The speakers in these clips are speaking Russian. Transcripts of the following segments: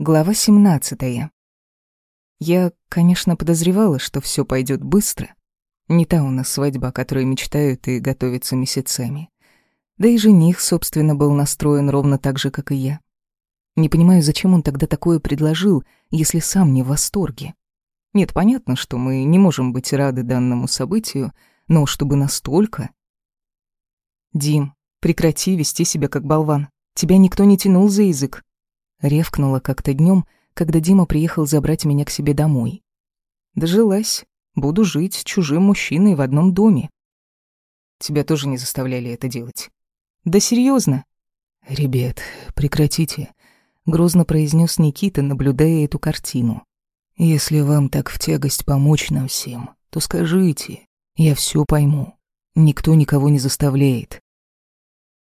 Глава 17. Я, конечно, подозревала, что все пойдет быстро. Не та у нас свадьба, о которой мечтают и готовятся месяцами. Да и жених, собственно, был настроен ровно так же, как и я. Не понимаю, зачем он тогда такое предложил, если сам не в восторге. Нет, понятно, что мы не можем быть рады данному событию, но чтобы настолько... Дим, прекрати вести себя как болван. Тебя никто не тянул за язык. Ревкнула как-то днем, когда Дима приехал забрать меня к себе домой. Дожилась. Буду жить с чужим мужчиной в одном доме. Тебя тоже не заставляли это делать. Да серьезно? Ребят, прекратите, грозно произнес Никита, наблюдая эту картину. Если вам так в тягость помочь нам всем, то скажите, я все пойму. Никто никого не заставляет.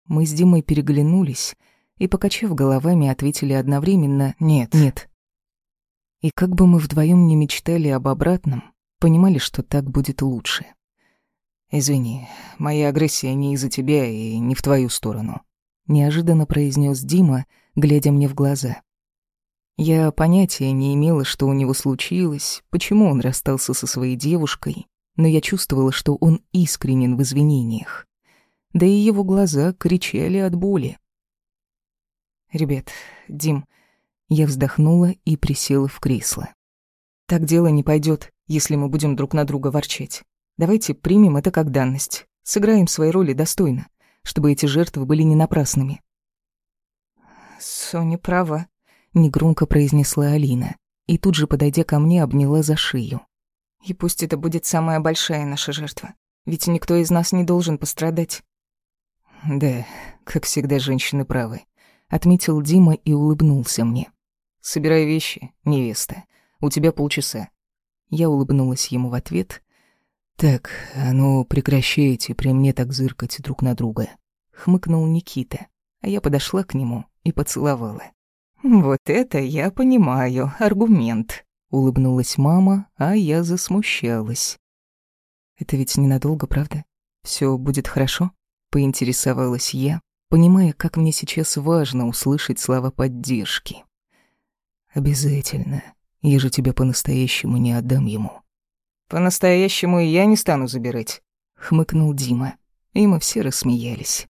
Мы с Димой переглянулись, и, покачав головами, ответили одновременно «нет, нет». И как бы мы вдвоем не мечтали об обратном, понимали, что так будет лучше. «Извини, моя агрессия не из-за тебя и не в твою сторону», — неожиданно произнес Дима, глядя мне в глаза. Я понятия не имела, что у него случилось, почему он расстался со своей девушкой, но я чувствовала, что он искренен в извинениях. Да и его глаза кричали от боли. «Ребят, Дим...» Я вздохнула и присела в кресло. «Так дело не пойдет, если мы будем друг на друга ворчать. Давайте примем это как данность, сыграем свои роли достойно, чтобы эти жертвы были не напрасными». «Соня права», — негромко произнесла Алина, и тут же, подойдя ко мне, обняла за шею. «И пусть это будет самая большая наша жертва, ведь никто из нас не должен пострадать». «Да, как всегда, женщины правы», отметил Дима и улыбнулся мне. «Собирай вещи, невеста. У тебя полчаса». Я улыбнулась ему в ответ. «Так, а ну прекращайте при мне так зыркать друг на друга», — хмыкнул Никита, а я подошла к нему и поцеловала. «Вот это я понимаю, аргумент», — улыбнулась мама, а я засмущалась. «Это ведь ненадолго, правда? Все будет хорошо?» — поинтересовалась я, понимая, как мне сейчас важно услышать слова поддержки. «Обязательно. Я же тебя по-настоящему не отдам ему». «По-настоящему я не стану забирать», — хмыкнул Дима. И мы все рассмеялись.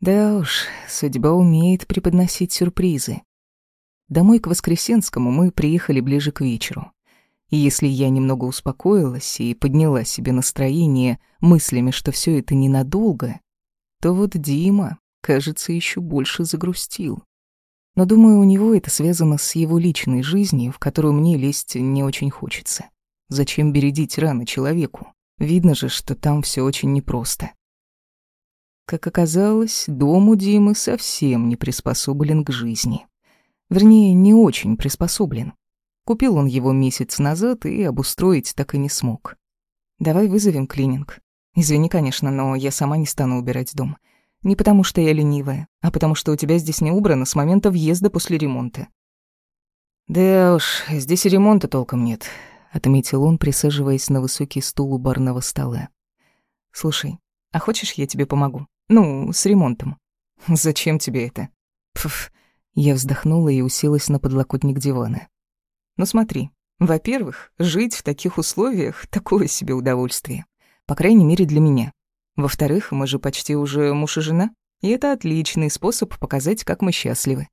Да уж, судьба умеет преподносить сюрпризы. Домой к Воскресенскому мы приехали ближе к вечеру. И если я немного успокоилась и подняла себе настроение мыслями, что все это ненадолго, то вот Дима, кажется, еще больше загрустил. Но думаю, у него это связано с его личной жизнью, в которую мне лезть не очень хочется. Зачем бередить раны человеку? Видно же, что там все очень непросто. Как оказалось, дом у Димы совсем не приспособлен к жизни. Вернее, не очень приспособлен. Купил он его месяц назад и обустроить так и не смог. Давай вызовем клининг. Извини, конечно, но я сама не стану убирать дом. Не потому что я ленивая, а потому что у тебя здесь не убрано с момента въезда после ремонта. Да уж, здесь и ремонта толком нет, отметил он, присаживаясь на высокий стул у барного стола. Слушай, а хочешь, я тебе помогу? Ну, с ремонтом. Зачем тебе это? Пф, я вздохнула и уселась на подлокотник дивана. Ну смотри, во-первых, жить в таких условиях — такое себе удовольствие. По крайней мере, для меня. Во-вторых, мы же почти уже муж и жена, и это отличный способ показать, как мы счастливы.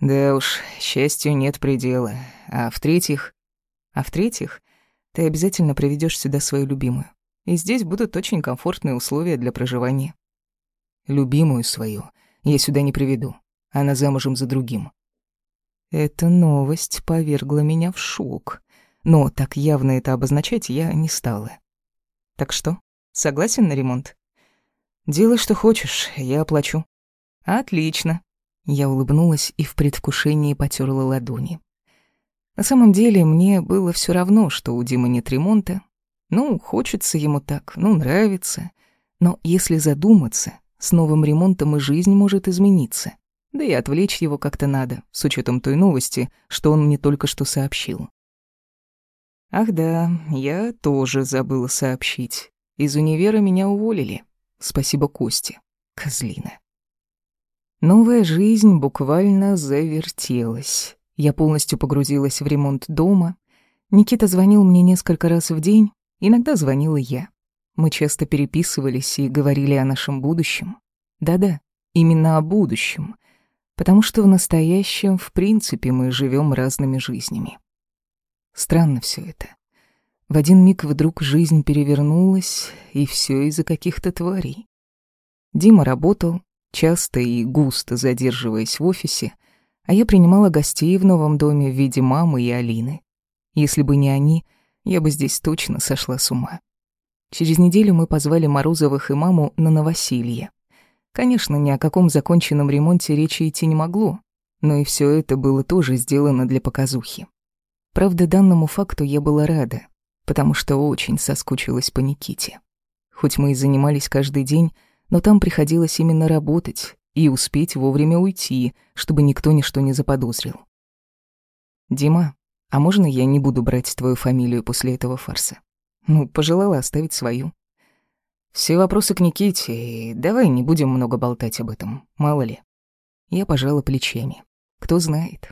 Да уж, счастью нет предела. А в-третьих... А в-третьих, ты обязательно приведешь сюда свою любимую. И здесь будут очень комфортные условия для проживания. Любимую свою я сюда не приведу. Она замужем за другим. Эта новость повергла меня в шок. Но так явно это обозначать я не стала. Так что, согласен на ремонт? Делай, что хочешь, я оплачу. Отлично. Я улыбнулась и в предвкушении потерла ладони. На самом деле, мне было все равно, что у Димы нет ремонта. Ну, хочется ему так, ну, нравится. Но если задуматься, с новым ремонтом и жизнь может измениться. Да и отвлечь его как-то надо, с учетом той новости, что он мне только что сообщил. Ах да, я тоже забыла сообщить. Из универа меня уволили. Спасибо Косте. Козлина. Новая жизнь буквально завертелась. Я полностью погрузилась в ремонт дома. Никита звонил мне несколько раз в день, иногда звонила я. Мы часто переписывались и говорили о нашем будущем. Да-да, именно о будущем, потому что в настоящем, в принципе, мы живем разными жизнями. Странно все это. В один миг вдруг жизнь перевернулась, и все из-за каких-то тварей. Дима работал, часто и густо задерживаясь в офисе, а я принимала гостей в новом доме в виде мамы и Алины. Если бы не они, я бы здесь точно сошла с ума. Через неделю мы позвали Морозовых и маму на новоселье. Конечно, ни о каком законченном ремонте речи идти не могло, но и все это было тоже сделано для показухи. Правда, данному факту я была рада, потому что очень соскучилась по Никите. Хоть мы и занимались каждый день, но там приходилось именно работать и успеть вовремя уйти, чтобы никто ничто не заподозрил. «Дима, а можно я не буду брать твою фамилию после этого фарса?» Ну, пожелала оставить свою. Все вопросы к Никите, и давай не будем много болтать об этом, мало ли. Я пожала плечами. Кто знает.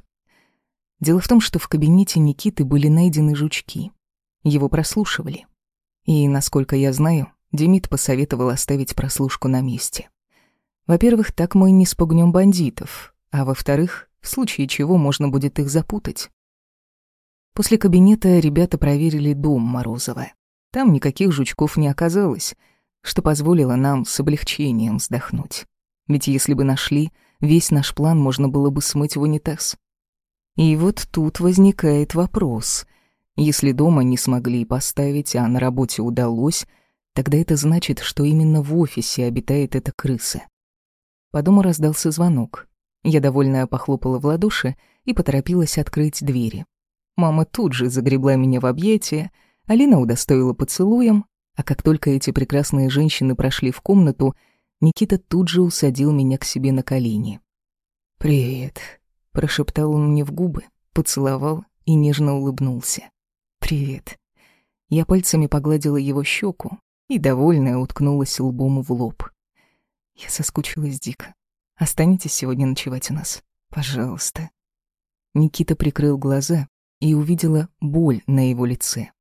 Дело в том, что в кабинете Никиты были найдены жучки. Его прослушивали. И, насколько я знаю, Демид посоветовал оставить прослушку на месте. Во-первых, так мы не спугнем бандитов, а во-вторых, в случае чего можно будет их запутать. После кабинета ребята проверили дом Морозова. Там никаких жучков не оказалось, что позволило нам с облегчением вздохнуть. Ведь если бы нашли, весь наш план можно было бы смыть в унитаз. И вот тут возникает вопрос. Если дома не смогли поставить, а на работе удалось, тогда это значит, что именно в офисе обитает эта крыса. По дому раздался звонок. Я довольная похлопала в ладоши и поторопилась открыть двери. Мама тут же загребла меня в объятия, Алина удостоила поцелуем, а как только эти прекрасные женщины прошли в комнату, Никита тут же усадил меня к себе на колени. «Привет», — прошептал он мне в губы, поцеловал и нежно улыбнулся. «Привет». Я пальцами погладила его щеку и, довольная, уткнулась лбом в лоб. Я соскучилась дико. Останетесь сегодня ночевать у нас? Пожалуйста. Никита прикрыл глаза и увидела боль на его лице.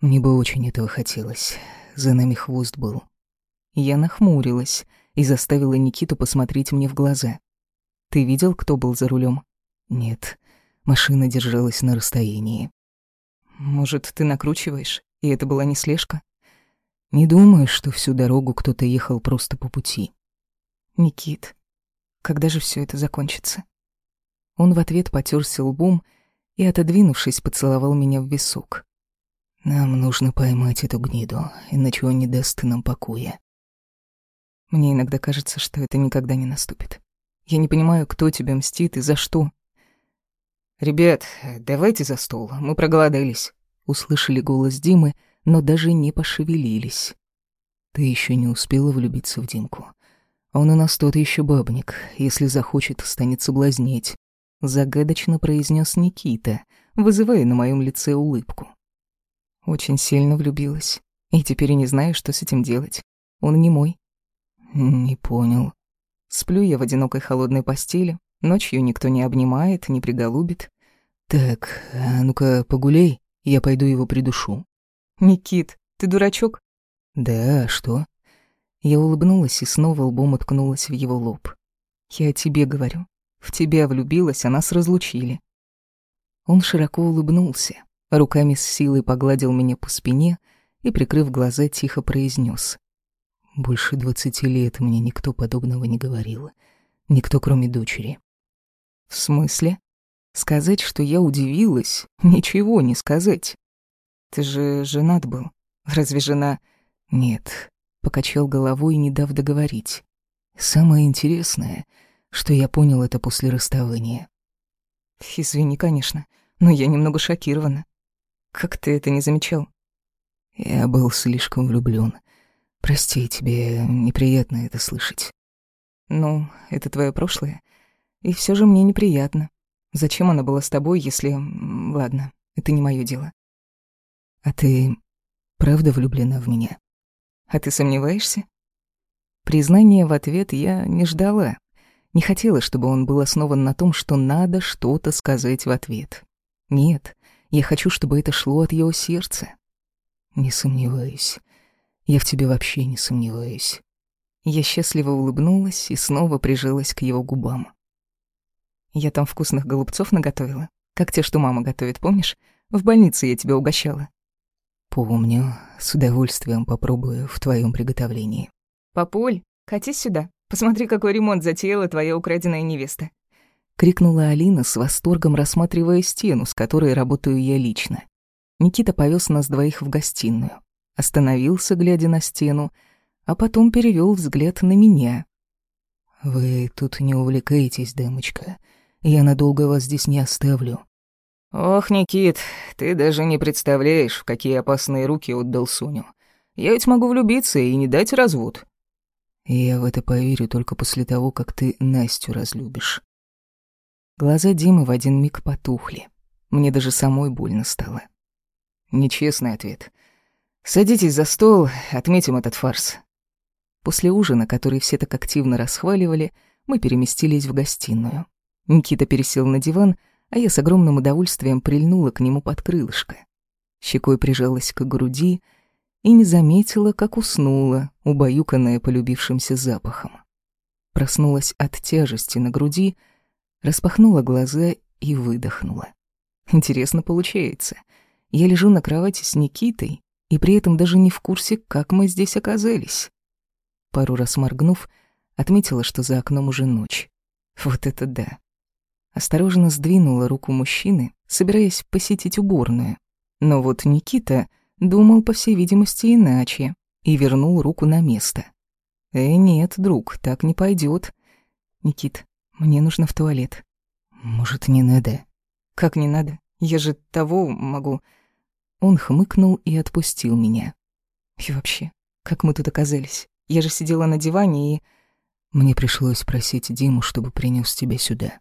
Мне бы очень этого хотелось. За нами хвост был. Я нахмурилась и заставила Никиту посмотреть мне в глаза. «Ты видел, кто был за рулем? «Нет, машина держалась на расстоянии». «Может, ты накручиваешь, и это была не слежка?» «Не думаю, что всю дорогу кто-то ехал просто по пути». «Никит, когда же все это закончится?» Он в ответ потерся лбом и, отодвинувшись, поцеловал меня в висок. Нам нужно поймать эту гниду, иначе он не даст нам покоя. Мне иногда кажется, что это никогда не наступит. Я не понимаю, кто тебе мстит и за что. «Ребят, давайте за стол, мы проголодались», — услышали голос Димы, но даже не пошевелились. «Ты еще не успела влюбиться в Димку. Он у нас тот еще бабник, если захочет, станет соблазнить», — загадочно произнес Никита, вызывая на моем лице улыбку. Очень сильно влюбилась. И теперь не знаю, что с этим делать. Он не мой. Не понял. Сплю я в одинокой холодной постели. Ночью никто не обнимает, не приголубит. Так, а ну-ка погуляй, я пойду его придушу. Никит, ты дурачок? Да, а что? Я улыбнулась и снова лбом уткнулась в его лоб. Я о тебе говорю. В тебя влюбилась, а нас разлучили. Он широко улыбнулся, руками с силой погладил меня по спине и, прикрыв глаза, тихо произнес: «Больше двадцати лет мне никто подобного не говорил. Никто, кроме дочери». «В смысле? Сказать, что я удивилась? Ничего не сказать. Ты же женат был. Разве жена...» «Нет», — покачал головой, не дав договорить. «Самое интересное, что я понял это после расставания». «Извини, конечно, но я немного шокирована. Как ты это не замечал? Я был слишком влюблён. Прости, тебе неприятно это слышать. Ну, это твое прошлое. И всё же мне неприятно. Зачем она была с тобой, если... Ладно, это не моё дело. А ты правда влюблена в меня? А ты сомневаешься? Признания в ответ я не ждала. Не хотела, чтобы он был основан на том, что надо что-то сказать в ответ. Нет, я хочу, чтобы это шло от его сердца. Не сомневаюсь. Я в тебе вообще не сомневаюсь. Я счастливо улыбнулась и снова прижалась к его губам. Я там вкусных голубцов наготовила, как те, что мама готовит, помнишь? В больнице я тебя угощала. Помню, с удовольствием попробую в твоем приготовлении. Папуль, катись сюда. Посмотри, какой ремонт затеяла твоя украденная невеста. Крикнула Алина с восторгом, рассматривая стену, с которой работаю я лично. Никита повез нас двоих в гостиную. Остановился, глядя на стену, а потом перевел взгляд на меня. «Вы тут не увлекаетесь, дамочка. Я надолго вас здесь не оставлю». «Ох, Никит, ты даже не представляешь, в какие опасные руки отдал Соню. Я ведь могу влюбиться и не дать развод». «Я в это поверю только после того, как ты Настю разлюбишь». Глаза Димы в один миг потухли. Мне даже самой больно стало. Нечестный ответ. Садитесь за стол, отметим этот фарс. После ужина, который все так активно расхваливали, мы переместились в гостиную. Никита пересел на диван, а я с огромным удовольствием прильнула к нему под крылышко. Щекой прижалась к груди и не заметила, как уснула, убаюканная полюбившимся запахом. Проснулась от тяжести на груди, распахнула глаза и выдохнула. Интересно получается. Я лежу на кровати с Никитой и при этом даже не в курсе, как мы здесь оказались. Пару раз моргнув, отметила, что за окном уже ночь. Вот это да. Осторожно сдвинула руку мужчины, собираясь посетить уборную. Но вот Никита думал, по всей видимости, иначе и вернул руку на место. «Э, нет, друг, так не пойдет. Никит, мне нужно в туалет». «Может, не надо?» «Как не надо? Я же того могу...» Он хмыкнул и отпустил меня. И вообще, как мы тут оказались? Я же сидела на диване и... Мне пришлось просить Диму, чтобы принес тебя сюда.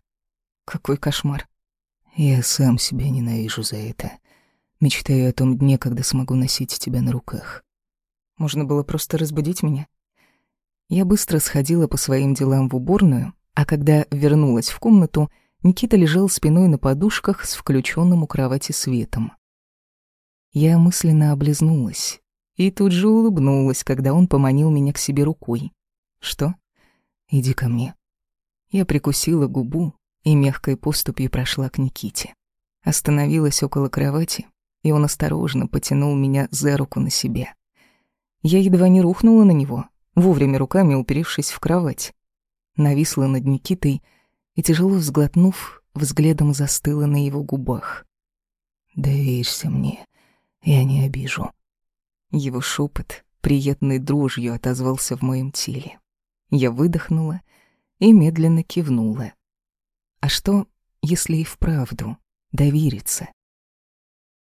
Какой кошмар. Я сам себя ненавижу за это. Мечтаю о том дне, когда смогу носить тебя на руках. Можно было просто разбудить меня. Я быстро сходила по своим делам в уборную, а когда вернулась в комнату, Никита лежал спиной на подушках с включенным у кровати светом. Я мысленно облизнулась и тут же улыбнулась, когда он поманил меня к себе рукой. «Что? Иди ко мне». Я прикусила губу и мягкой поступью прошла к Никите. Остановилась около кровати, и он осторожно потянул меня за руку на себя. Я едва не рухнула на него, вовремя руками уперевшись в кровать. Нависла над Никитой и, тяжело взглотнув, взглядом застыла на его губах. «Доверься мне», я не обижу. Его шепот приятной дрожью отозвался в моем теле. Я выдохнула и медленно кивнула. А что, если и вправду довериться?